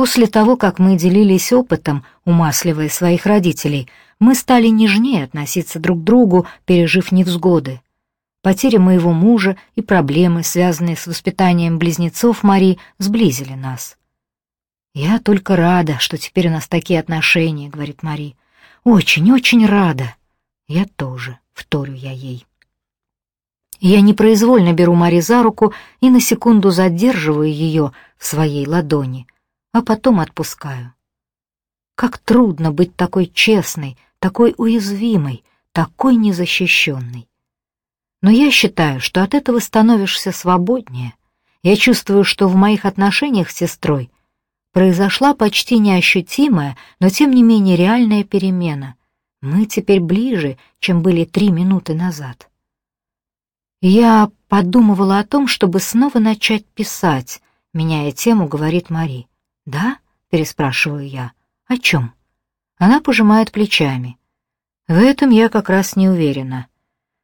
После того, как мы делились опытом, умасливая своих родителей, мы стали нежнее относиться друг к другу, пережив невзгоды. Потеря моего мужа и проблемы, связанные с воспитанием близнецов Мари, сблизили нас. «Я только рада, что теперь у нас такие отношения», — говорит Мари. «Очень-очень рада». «Я тоже», — вторю я ей. Я непроизвольно беру Мари за руку и на секунду задерживаю ее в своей ладони, а потом отпускаю. Как трудно быть такой честной, такой уязвимой, такой незащищенной. Но я считаю, что от этого становишься свободнее. Я чувствую, что в моих отношениях с сестрой произошла почти неощутимая, но тем не менее реальная перемена. Мы теперь ближе, чем были три минуты назад. Я подумывала о том, чтобы снова начать писать, меняя тему, говорит Мари. «Да?» — переспрашиваю я. «О чем?» Она пожимает плечами. В этом я как раз не уверена.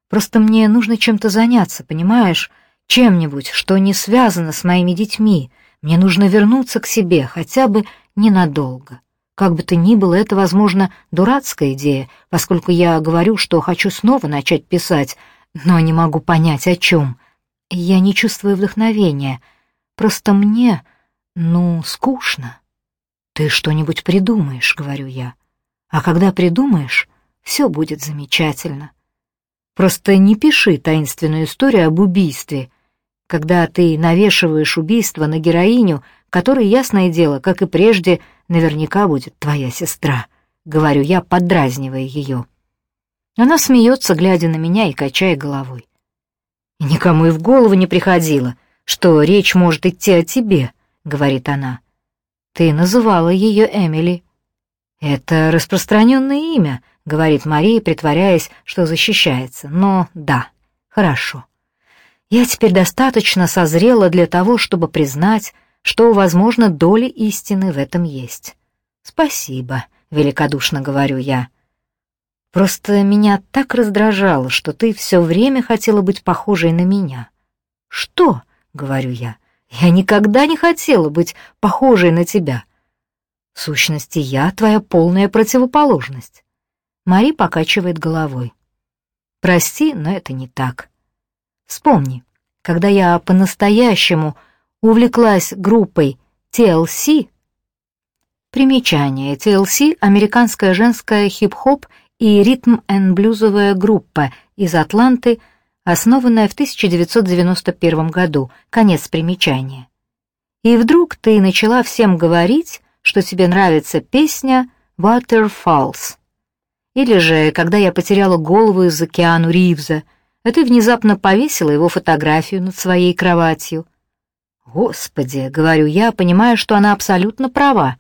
Просто мне нужно чем-то заняться, понимаешь? Чем-нибудь, что не связано с моими детьми. Мне нужно вернуться к себе, хотя бы ненадолго. Как бы то ни было, это, возможно, дурацкая идея, поскольку я говорю, что хочу снова начать писать, но не могу понять, о чем. Я не чувствую вдохновения. Просто мне, ну, скучно. «Ты что-нибудь придумаешь», — говорю я. «А когда придумаешь, все будет замечательно». Просто не пиши таинственную историю об убийстве, когда ты навешиваешь убийство на героиню, которая, ясное дело, как и прежде, наверняка будет твоя сестра, — говорю я, поддразнивая ее. Она смеется, глядя на меня и качая головой. «Никому и в голову не приходило, что речь может идти о тебе», — говорит она. «Ты называла ее Эмили». «Это распространенное имя», — говорит Мария, притворяясь, что защищается. «Но да, хорошо. Я теперь достаточно созрела для того, чтобы признать, что, возможно, доля истины в этом есть. Спасибо», — великодушно говорю я. «Просто меня так раздражало, что ты все время хотела быть похожей на меня». «Что?» — говорю я. «Я никогда не хотела быть похожей на тебя». В сущности, я твоя полная противоположность. Мари покачивает головой. Прости, но это не так. Вспомни, когда я по-настоящему увлеклась группой TLC, примечание, TLC — американская женская хип-хоп и ритм-н-блюзовая группа из Атланты, основанная в 1991 году, конец примечания. И вдруг ты начала всем говорить, что тебе нравится песня «Waterfalls». Или же, когда я потеряла голову из-за Киану Ривза, а ты внезапно повесила его фотографию над своей кроватью. Господи, говорю я, понимая, что она абсолютно права.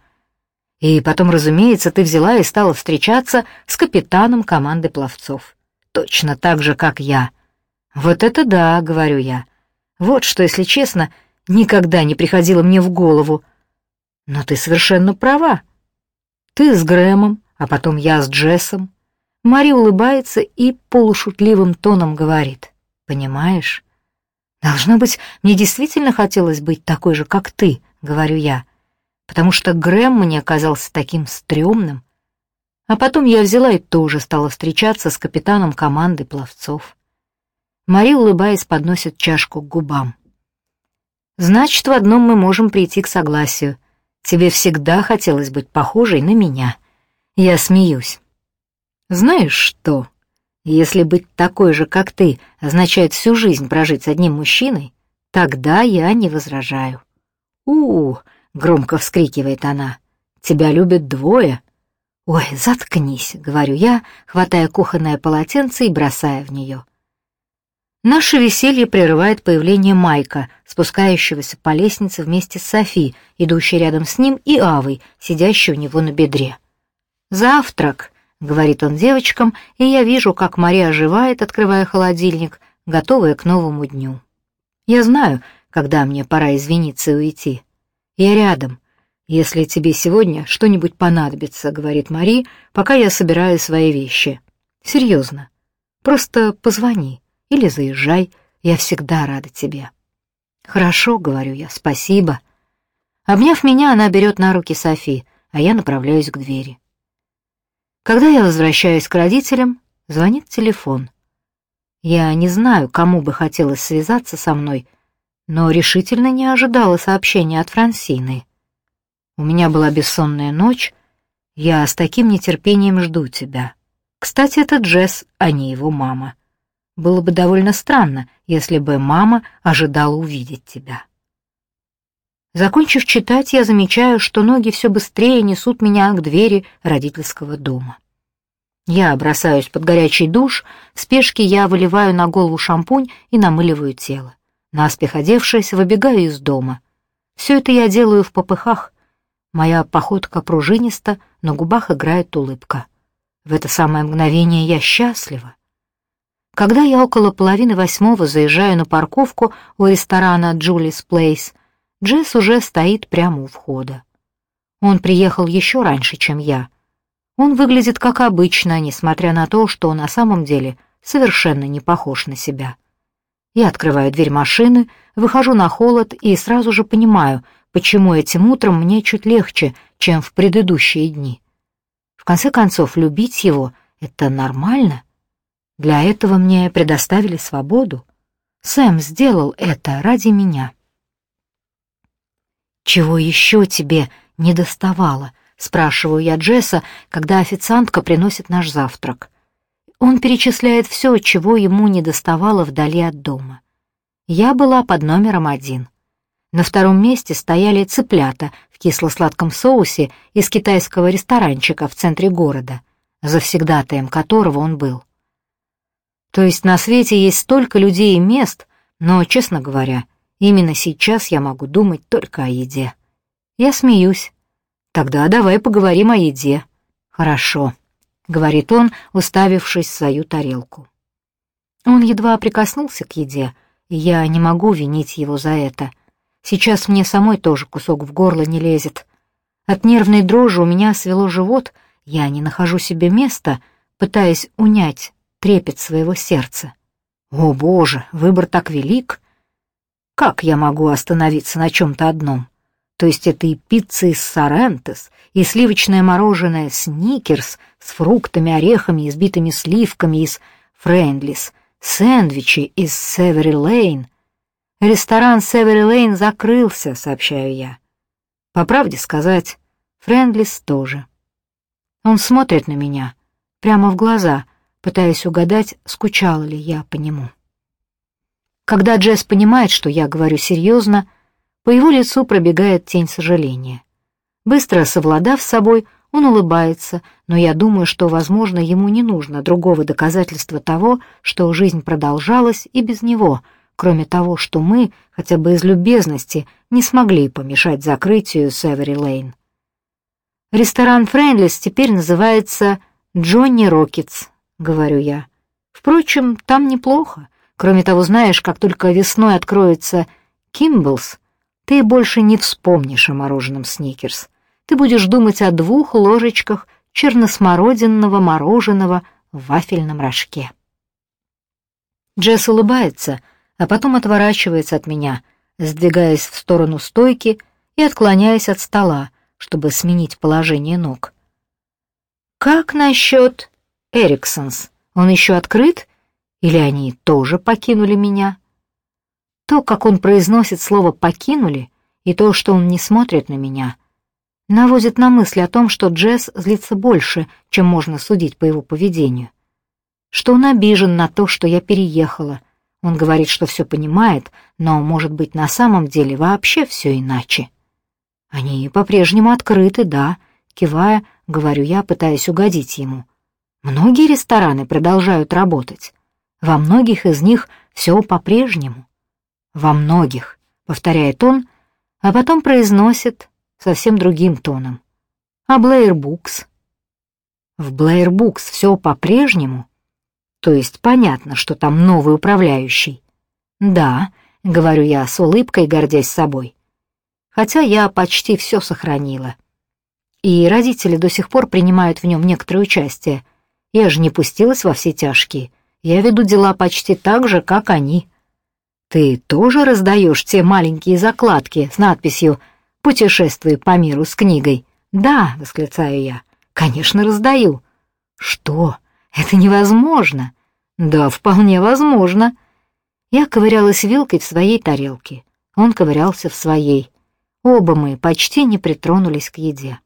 И потом, разумеется, ты взяла и стала встречаться с капитаном команды пловцов. Точно так же, как я. Вот это да, говорю я. Вот что, если честно, никогда не приходило мне в голову. Но ты совершенно права. Ты с Грэмом, а потом я с Джессом. Мари улыбается и полушутливым тоном говорит. «Понимаешь? Должно быть, мне действительно хотелось быть такой же, как ты», — говорю я, потому что Грэм мне оказался таким стрёмным. А потом я взяла и тоже стала встречаться с капитаном команды пловцов. Мари, улыбаясь, подносит чашку к губам. «Значит, в одном мы можем прийти к согласию. Тебе всегда хотелось быть похожей на меня». Я смеюсь. Знаешь что? Если быть такой же, как ты, означает всю жизнь прожить с одним мужчиной, тогда я не возражаю. у, -у громко вскрикивает она. «Тебя любят двое». «Ой, заткнись», — говорю я, хватая кухонное полотенце и бросая в нее. Наше веселье прерывает появление Майка, спускающегося по лестнице вместе с Софи, идущей рядом с ним, и Авой, сидящей у него на бедре. «Завтрак», — говорит он девочкам, и я вижу, как Мария оживает, открывая холодильник, готовая к новому дню. Я знаю, когда мне пора извиниться и уйти. Я рядом. Если тебе сегодня что-нибудь понадобится, — говорит Мари, пока я собираю свои вещи. Серьезно. Просто позвони или заезжай, я всегда рада тебе. Хорошо, — говорю я, — спасибо. Обняв меня, она берет на руки Софи, а я направляюсь к двери. Когда я возвращаюсь к родителям, звонит телефон. Я не знаю, кому бы хотелось связаться со мной, но решительно не ожидала сообщения от Франсины. У меня была бессонная ночь, я с таким нетерпением жду тебя. Кстати, это Джесс, а не его мама. Было бы довольно странно, если бы мама ожидала увидеть тебя. Закончив читать, я замечаю, что ноги все быстрее несут меня к двери родительского дома. Я бросаюсь под горячий душ, в спешке я выливаю на голову шампунь и намыливаю тело. Наспех одевшись, выбегаю из дома. Все это я делаю в попыхах. Моя походка пружиниста, на губах играет улыбка. В это самое мгновение я счастлива. Когда я около половины восьмого заезжаю на парковку у ресторана «Джулис Плейс», Джесс уже стоит прямо у входа. Он приехал еще раньше, чем я. Он выглядит как обычно, несмотря на то, что на самом деле совершенно не похож на себя. Я открываю дверь машины, выхожу на холод и сразу же понимаю, почему этим утром мне чуть легче, чем в предыдущие дни. В конце концов, любить его — это нормально. Для этого мне предоставили свободу. Сэм сделал это ради меня. «Чего еще тебе не доставало?» — спрашиваю я Джесса, когда официантка приносит наш завтрак. Он перечисляет все, чего ему не доставало вдали от дома. Я была под номером один. На втором месте стояли цыплята в кисло-сладком соусе из китайского ресторанчика в центре города, завсегдатаем которого он был. То есть на свете есть столько людей и мест, но, честно говоря, Именно сейчас я могу думать только о еде. Я смеюсь. Тогда давай поговорим о еде. Хорошо, говорит он, уставившись в свою тарелку. Он едва прикоснулся к еде, и я не могу винить его за это. Сейчас мне самой тоже кусок в горло не лезет. От нервной дрожи у меня свело живот, я не нахожу себе места, пытаясь унять трепет своего сердца. О, Боже, выбор так велик! Как я могу остановиться на чем-то одном? То есть это и пицца из Сорентес, и сливочное мороженое Сникерс с фруктами, орехами и взбитыми сливками из Friendly's, сэндвичи из Севери Лейн. Ресторан Севери Лейн закрылся, сообщаю я. По правде сказать, Френдлис тоже. Он смотрит на меня, прямо в глаза, пытаясь угадать, скучала ли я по нему. Когда Джесс понимает, что я говорю серьезно, по его лицу пробегает тень сожаления. Быстро совладав с собой, он улыбается, но я думаю, что, возможно, ему не нужно другого доказательства того, что жизнь продолжалась и без него, кроме того, что мы, хотя бы из любезности, не смогли помешать закрытию Севери Лейн. Ресторан Friendly's теперь называется «Johnny Rockets», — говорю я. Впрочем, там неплохо. Кроме того, знаешь, как только весной откроется Kimball's, ты больше не вспомнишь о мороженом Сникерс. Ты будешь думать о двух ложечках черносмородинного мороженого в вафельном рожке. Джесс улыбается, а потом отворачивается от меня, сдвигаясь в сторону стойки и отклоняясь от стола, чтобы сменить положение ног. «Как насчет Эриксонс? Он еще открыт или они тоже покинули меня? То, как он произносит слово «покинули», и то, что он не смотрит на меня, наводит на мысль о том, что Джесс злится больше, чем можно судить по его поведению. Что он обижен на то, что я переехала. Он говорит, что все понимает, но, может быть, на самом деле вообще все иначе. Они по-прежнему открыты, да, кивая, говорю я, пытаясь угодить ему. Многие рестораны продолжают работать. Во многих из них все по-прежнему. Во многих, повторяет он, а потом произносит совсем другим тоном. А Блэйр Букс? В Блэйр Букс все по-прежнему? То есть понятно, что там новый управляющий. Да, говорю я с улыбкой, гордясь собой. Хотя я почти все сохранила. И родители до сих пор принимают в нем некоторое участие. Я же не пустилась во все тяжкие. Я веду дела почти так же, как они. Ты тоже раздаешь те маленькие закладки с надписью путешествуя по миру с книгой?» «Да», — восклицаю я, — «конечно, раздаю». «Что? Это невозможно!» «Да, вполне возможно». Я ковырялась вилкой в своей тарелке. Он ковырялся в своей. Оба мы почти не притронулись к еде.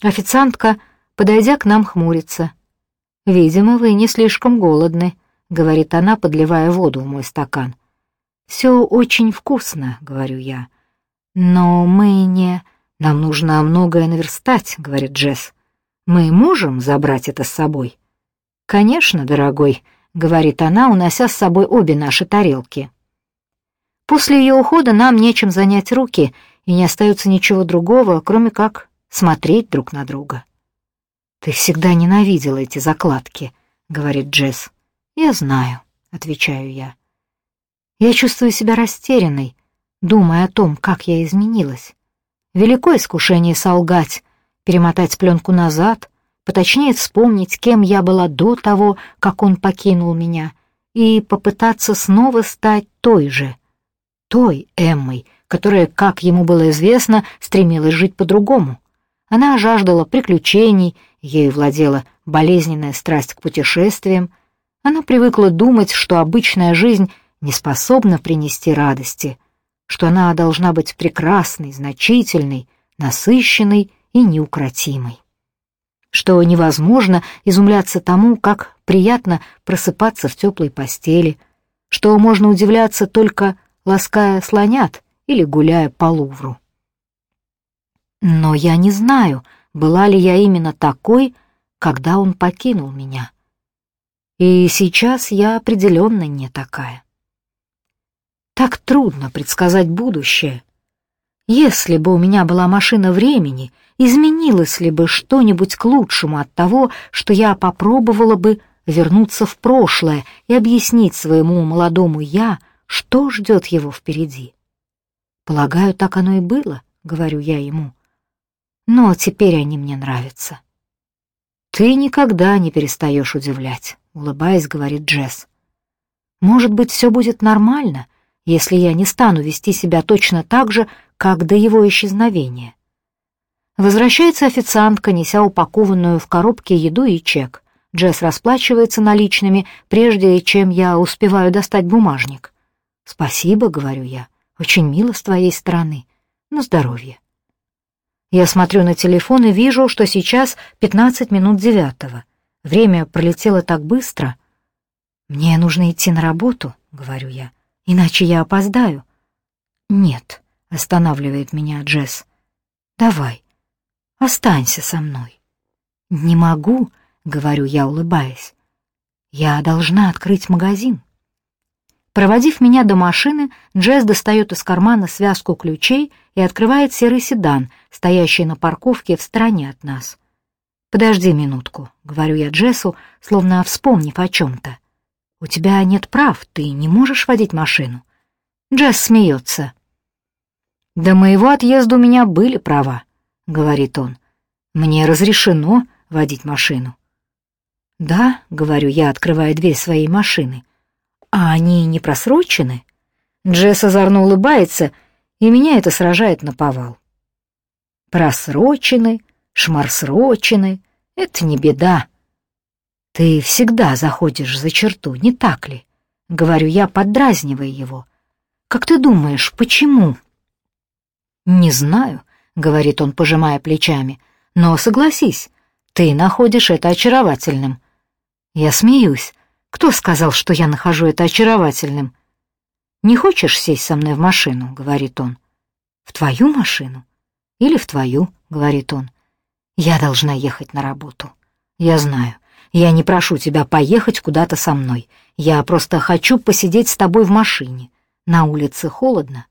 Официантка, подойдя к нам, хмурится. «Видимо, вы не слишком голодны», — говорит она, подливая воду в мой стакан. «Все очень вкусно», — говорю я. «Но мы не...» «Нам нужно многое наверстать», — говорит Джесс. «Мы можем забрать это с собой?» «Конечно, дорогой», — говорит она, унося с собой обе наши тарелки. После ее ухода нам нечем занять руки, и не остается ничего другого, кроме как смотреть друг на друга. «Ты всегда ненавидела эти закладки», — говорит Джесс. «Я знаю», — отвечаю я. Я чувствую себя растерянной, думая о том, как я изменилась. Велико искушение солгать, перемотать пленку назад, поточнее вспомнить, кем я была до того, как он покинул меня, и попытаться снова стать той же, той Эммой, которая, как ему было известно, стремилась жить по-другому. Она жаждала приключений, ею владела болезненная страсть к путешествиям. Она привыкла думать, что обычная жизнь не способна принести радости, что она должна быть прекрасной, значительной, насыщенной и неукротимой. Что невозможно изумляться тому, как приятно просыпаться в теплой постели, что можно удивляться только лаская слонят или гуляя по Лувру. Но я не знаю, была ли я именно такой, когда он покинул меня. И сейчас я определенно не такая. Так трудно предсказать будущее. Если бы у меня была машина времени, изменилось ли бы что-нибудь к лучшему от того, что я попробовала бы вернуться в прошлое и объяснить своему молодому «я», что ждет его впереди? Полагаю, так оно и было, говорю я ему. Но теперь они мне нравятся. Ты никогда не перестаешь удивлять, улыбаясь, говорит Джесс. Может быть, все будет нормально, если я не стану вести себя точно так же, как до его исчезновения. Возвращается официантка, неся упакованную в коробке еду и чек. Джесс расплачивается наличными, прежде чем я успеваю достать бумажник. «Спасибо», — говорю я, — «очень мило с твоей стороны. На здоровье». Я смотрю на телефон и вижу, что сейчас пятнадцать минут девятого. Время пролетело так быстро. «Мне нужно идти на работу», — говорю я иначе я опоздаю». «Нет», — останавливает меня Джесс. «Давай, останься со мной». «Не могу», — говорю я, улыбаясь. «Я должна открыть магазин». Проводив меня до машины, Джесс достает из кармана связку ключей и открывает серый седан, стоящий на парковке в стороне от нас. «Подожди минутку», — говорю я Джессу, словно вспомнив о чем-то. «У тебя нет прав, ты не можешь водить машину». Джесс смеется. «До моего отъезда у меня были права», — говорит он. «Мне разрешено водить машину». «Да», — говорю я, открывая дверь своей машины. «А они не просрочены?» Джесс озорно улыбается, и меня это сражает на повал. «Просрочены, шмарсрочены — это не беда», «Ты всегда заходишь за черту, не так ли?» — говорю я, поддразнивая его. «Как ты думаешь, почему?» «Не знаю», — говорит он, пожимая плечами, — «но согласись, ты находишь это очаровательным». Я смеюсь. Кто сказал, что я нахожу это очаровательным? «Не хочешь сесть со мной в машину?» — говорит он. «В твою машину?» «Или в твою?» — говорит он. «Я должна ехать на работу. Я знаю. Я не прошу тебя поехать куда-то со мной. Я просто хочу посидеть с тобой в машине. На улице холодно.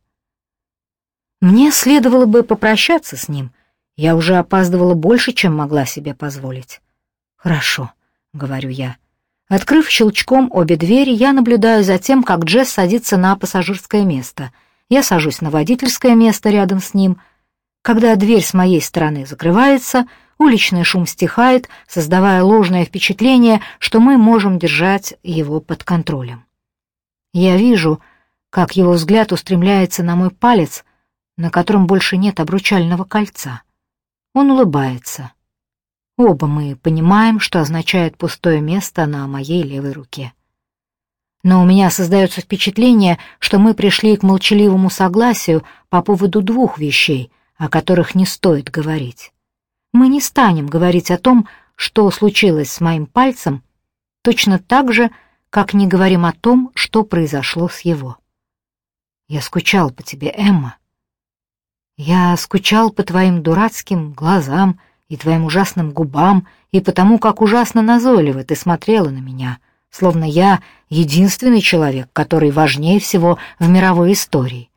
Мне следовало бы попрощаться с ним. Я уже опаздывала больше, чем могла себе позволить. Хорошо, говорю я. Открыв щелчком обе двери, я наблюдаю за тем, как Джесс садится на пассажирское место. Я сажусь на водительское место рядом с ним. Когда дверь с моей стороны закрывается, Уличный шум стихает, создавая ложное впечатление, что мы можем держать его под контролем. Я вижу, как его взгляд устремляется на мой палец, на котором больше нет обручального кольца. Он улыбается. Оба мы понимаем, что означает пустое место на моей левой руке. Но у меня создается впечатление, что мы пришли к молчаливому согласию по поводу двух вещей, о которых не стоит говорить. Мы не станем говорить о том, что случилось с моим пальцем, точно так же, как не говорим о том, что произошло с его. Я скучал по тебе, Эмма. Я скучал по твоим дурацким глазам и твоим ужасным губам, и потому, как ужасно назойливо ты смотрела на меня — словно я единственный человек, который важнее всего в мировой истории.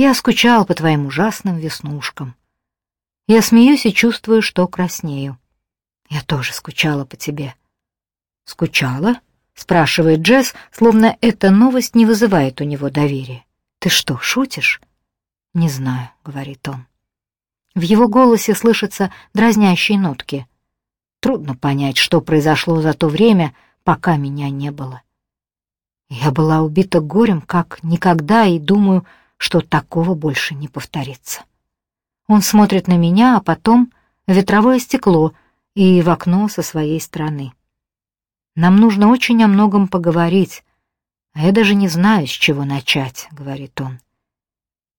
Я скучал по твоим ужасным веснушкам. Я смеюсь и чувствую, что краснею. Я тоже скучала по тебе. Скучала? спрашивает Джесс, словно эта новость не вызывает у него доверия. Ты что, шутишь? Не знаю, говорит он. В его голосе слышатся дразнящие нотки. Трудно понять, что произошло за то время, пока меня не было. Я была убита горем, как никогда, и думаю, что такого больше не повторится. Он смотрит на меня, а потом в ветровое стекло и в окно со своей стороны. Нам нужно очень о многом поговорить, а я даже не знаю, с чего начать, говорит он.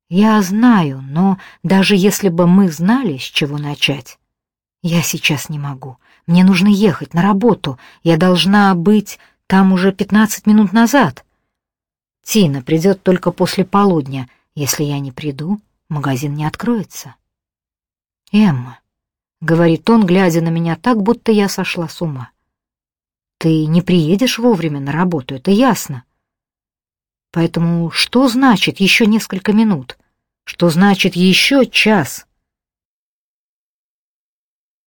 Я знаю, но даже если бы мы знали, с чего начать, я сейчас не могу. Мне нужно ехать на работу. Я должна быть там уже пятнадцать минут назад. Тина придет только после полудня. Если я не приду, магазин не откроется. Эмма, — говорит он, глядя на меня так, будто я сошла с ума. Ты не приедешь вовремя на работу, это ясно. Поэтому что значит еще несколько минут? Что значит еще час?